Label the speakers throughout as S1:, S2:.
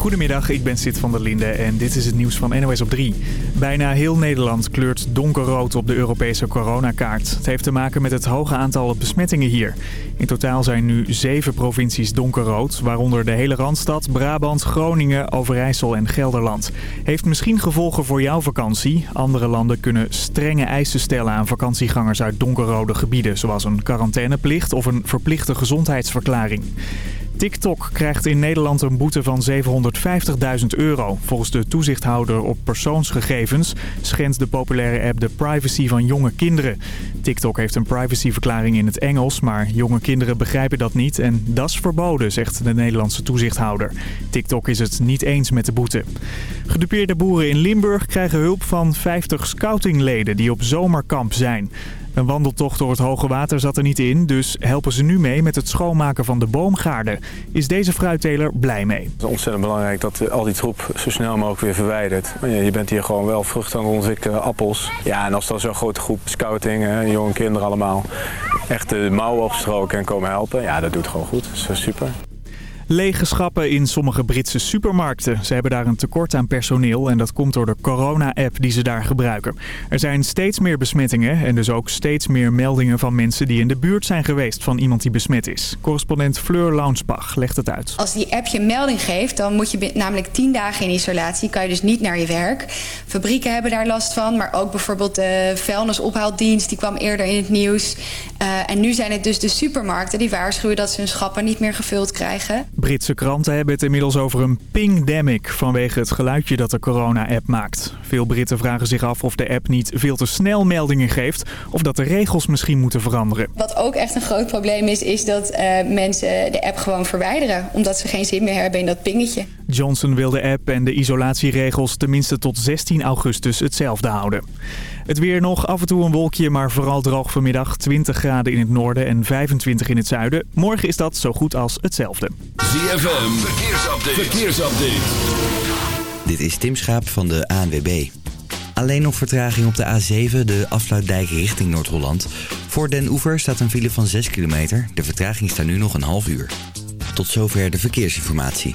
S1: Goedemiddag, ik ben Sid van der Linde en dit is het nieuws van NOS op 3. Bijna heel Nederland kleurt donkerrood op de Europese coronakaart. Het heeft te maken met het hoge aantal besmettingen hier. In totaal zijn nu zeven provincies donkerrood, waaronder de hele Randstad, Brabant, Groningen, Overijssel en Gelderland. Heeft misschien gevolgen voor jouw vakantie. Andere landen kunnen strenge eisen stellen aan vakantiegangers uit donkerrode gebieden, zoals een quarantaineplicht of een verplichte gezondheidsverklaring. TikTok krijgt in Nederland een boete van 750.000 euro. Volgens de toezichthouder op persoonsgegevens schendt de populaire app de privacy van jonge kinderen. TikTok heeft een privacyverklaring in het Engels, maar jonge kinderen begrijpen dat niet en dat is verboden, zegt de Nederlandse toezichthouder. TikTok is het niet eens met de boete. Gedupeerde boeren in Limburg krijgen hulp van 50 scoutingleden die op zomerkamp zijn. Een wandeltocht door het hoge water zat er niet in, dus helpen ze nu mee met het schoonmaken van de boomgaarden. Is deze fruitteler blij mee.
S2: Het is ontzettend belangrijk dat al die troep zo snel mogelijk weer verwijderd. Je bent hier gewoon wel vruchten aan het ontwikkelen, appels. Ja, en als dan zo'n grote groep scouting, jonge kinderen allemaal, echt de mouwen opstroken en komen helpen, ja, dat doet gewoon goed. Dat is super.
S1: Lege schappen in sommige Britse supermarkten. Ze hebben daar een tekort aan personeel en dat komt door de corona-app die ze daar gebruiken. Er zijn steeds meer besmettingen en dus ook steeds meer meldingen van mensen die in de buurt zijn geweest van iemand die besmet is. Correspondent Fleur Launsbach legt het uit.
S3: Als die app je melding geeft, dan moet je namelijk 10 dagen in isolatie. Kan je dus niet naar je werk. Fabrieken hebben daar last van, maar ook bijvoorbeeld de vuilnisophaaldienst. Die kwam eerder in het nieuws. Uh, en nu zijn het dus de supermarkten die waarschuwen dat ze hun schappen niet meer gevuld krijgen.
S1: Britse kranten hebben het inmiddels over een pingdemic vanwege het geluidje dat de corona-app maakt. Veel Britten vragen zich af of de app niet veel te snel meldingen geeft of dat de regels misschien moeten veranderen.
S3: Wat ook echt een groot probleem is, is dat uh, mensen de app gewoon verwijderen omdat ze geen zin meer hebben in dat pingetje.
S1: Johnson wil de app en de isolatieregels tenminste tot 16 augustus hetzelfde houden. Het weer nog, af en toe een wolkje, maar vooral droog vanmiddag. 20 graden in het noorden en 25 in het zuiden. Morgen is dat zo goed als hetzelfde.
S4: ZFM, verkeersupdate. verkeersupdate.
S5: Dit is Tim Schaap van de ANWB. Alleen nog vertraging op de A7, de afsluitdijk richting Noord-Holland. Voor Den Oever staat een file van 6 kilometer. De vertraging staat nu nog een half uur. Tot zover de verkeersinformatie.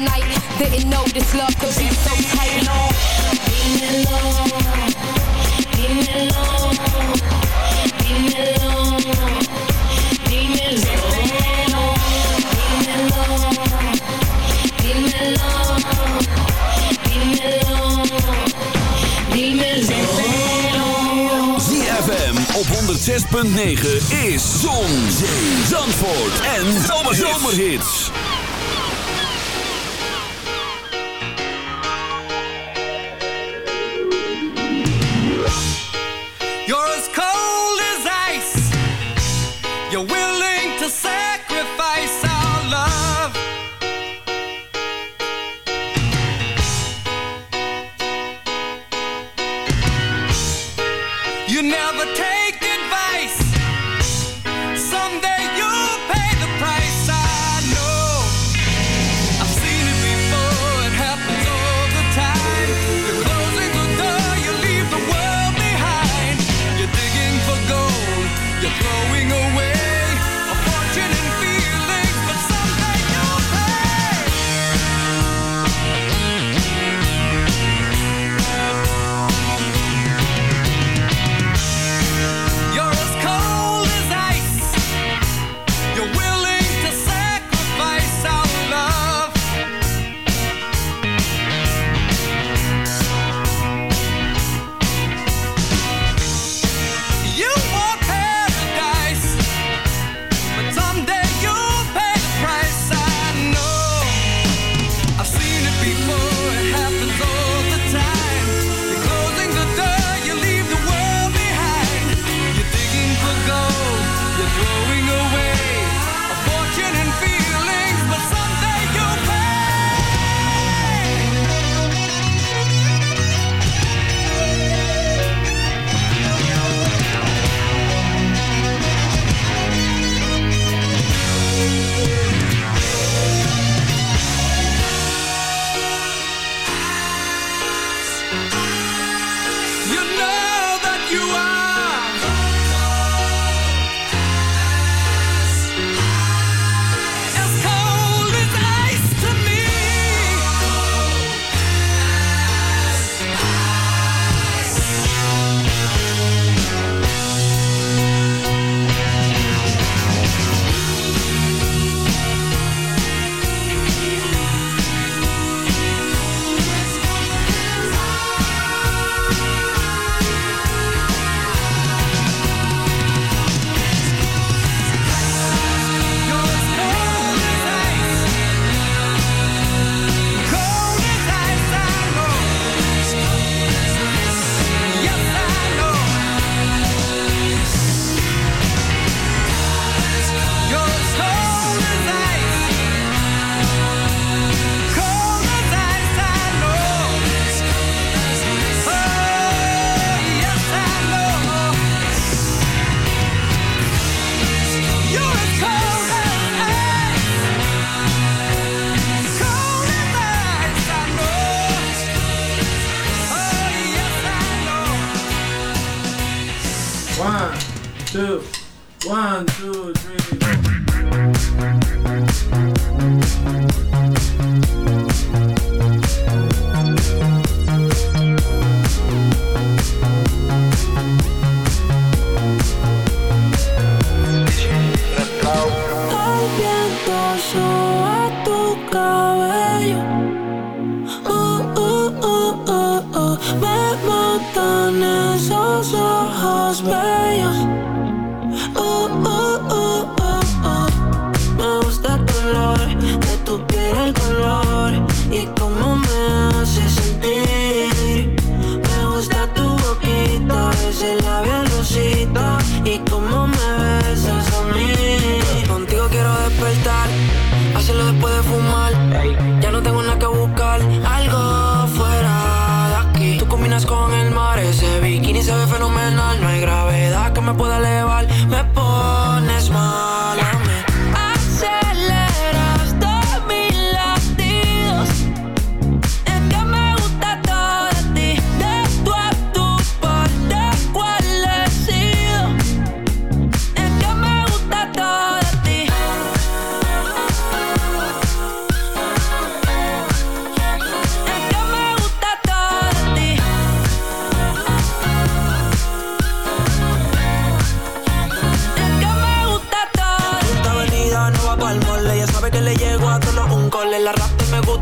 S6: night
S3: Didn't know this love could be so tight
S7: alone alone
S8: alone op 106.9 is Zon, Zee, Zandvoort en Zomerhits.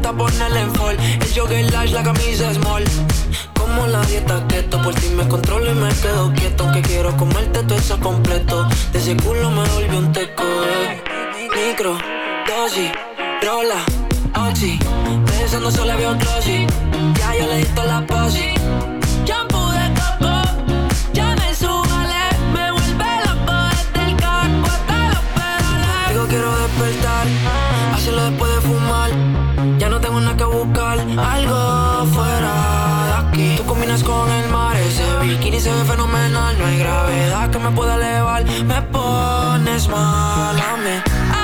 S9: gusta
S10: ponerle en fall. El jogger large, la camisa small Como la dieta keto Por ti me controlo y me quedo quieto. Aunque quiero comerte todo eso completo. De ese culo me volvió un teco. Eh. Micro, dosis, rola, oxi. Pensando solo había un closet Ya yo le di toda la posi. con el mar Ese bikini se ve fenomenal No hay gravedad que me pueda elevar Me pones mal a mí.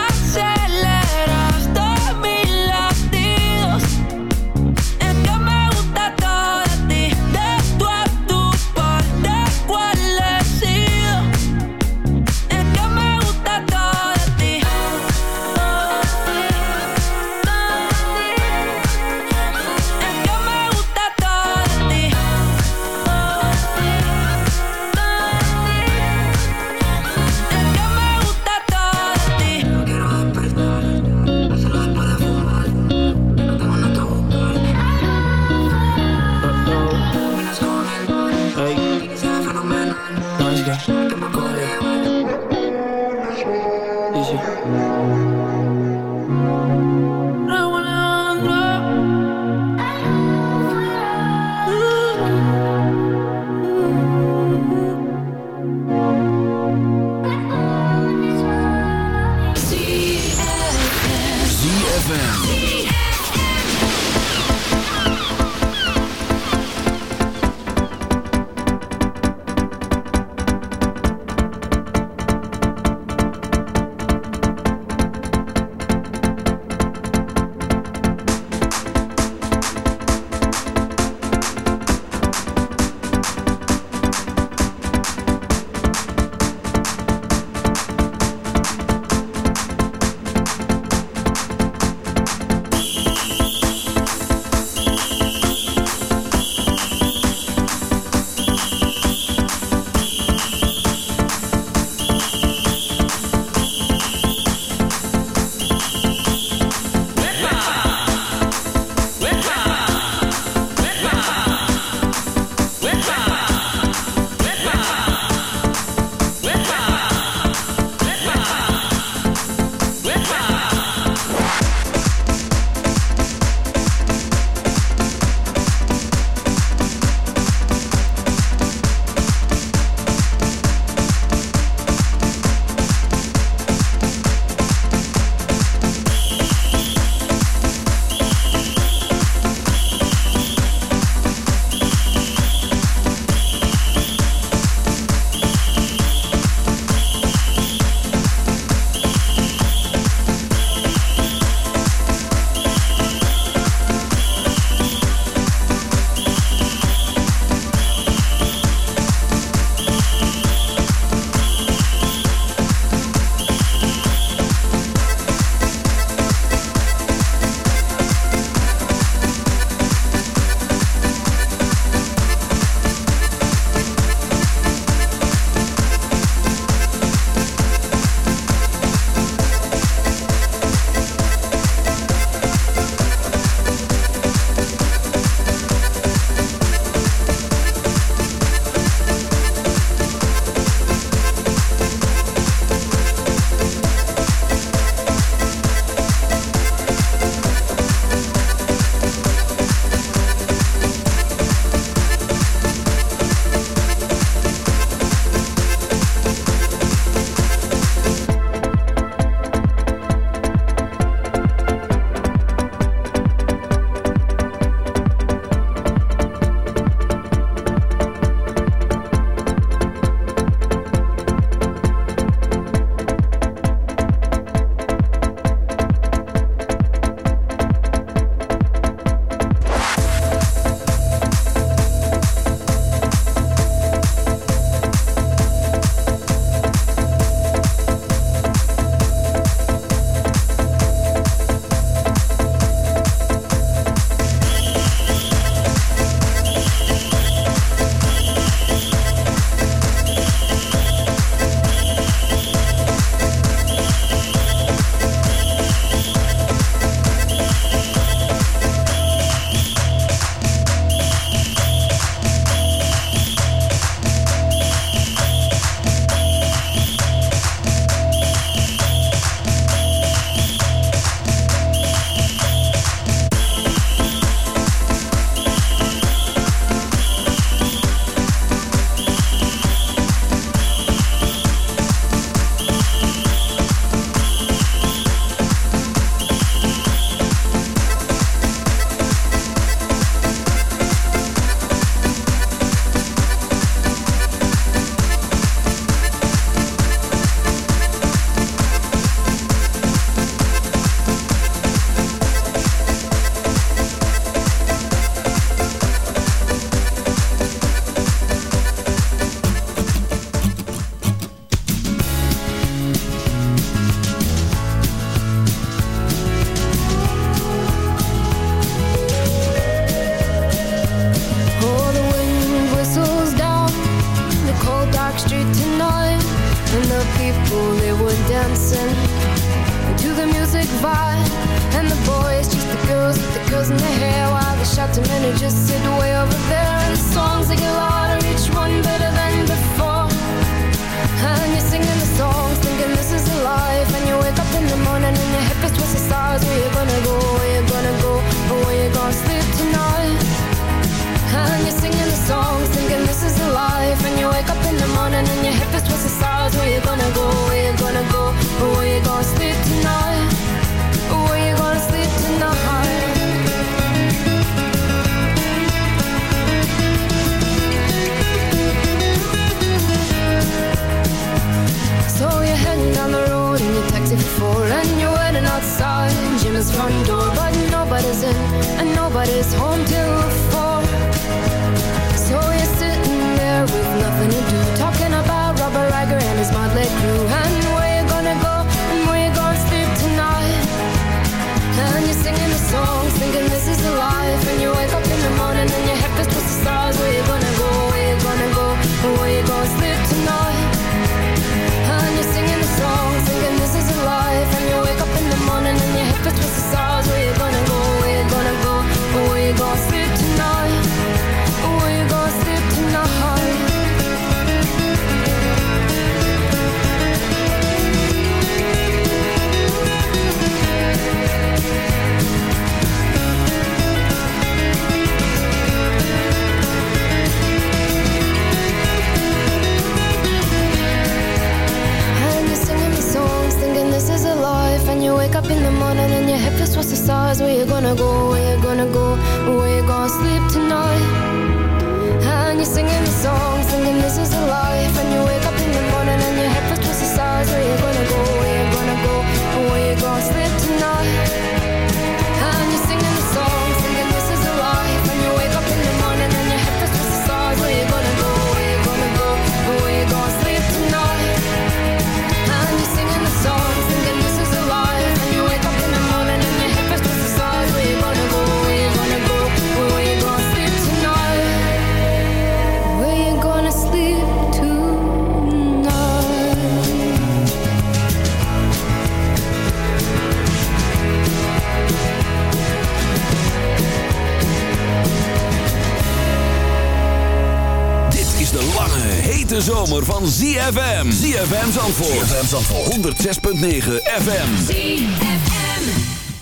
S11: zomer van ZFM. ZFM Zandvoort. ZFM Zandvoort. 106.9 FM. ZFM.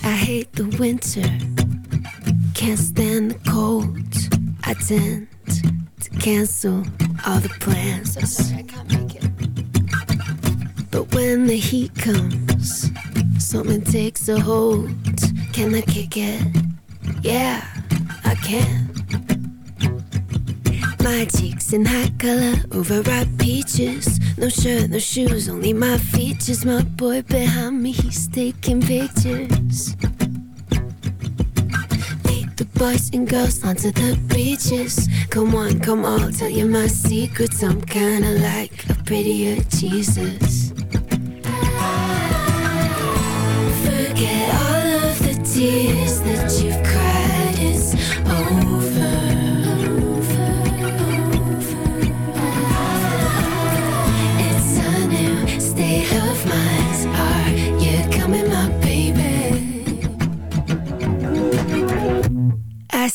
S12: I hate the winter. Can't stand the cold. I tend to cancel all the plans. I'm sorry, I can't make it. But when the heat comes, something takes a hold. Can I kick it? Yeah, I can. My cheeks in that color, overripe peaches. No shirt, no shoes, only my features. My boy behind me, he's taking pictures. The boys and girls onto the beaches. Come on, come on, I'll tell you my secrets. I'm kinda like a prettier Jesus. Forget all of the tears that you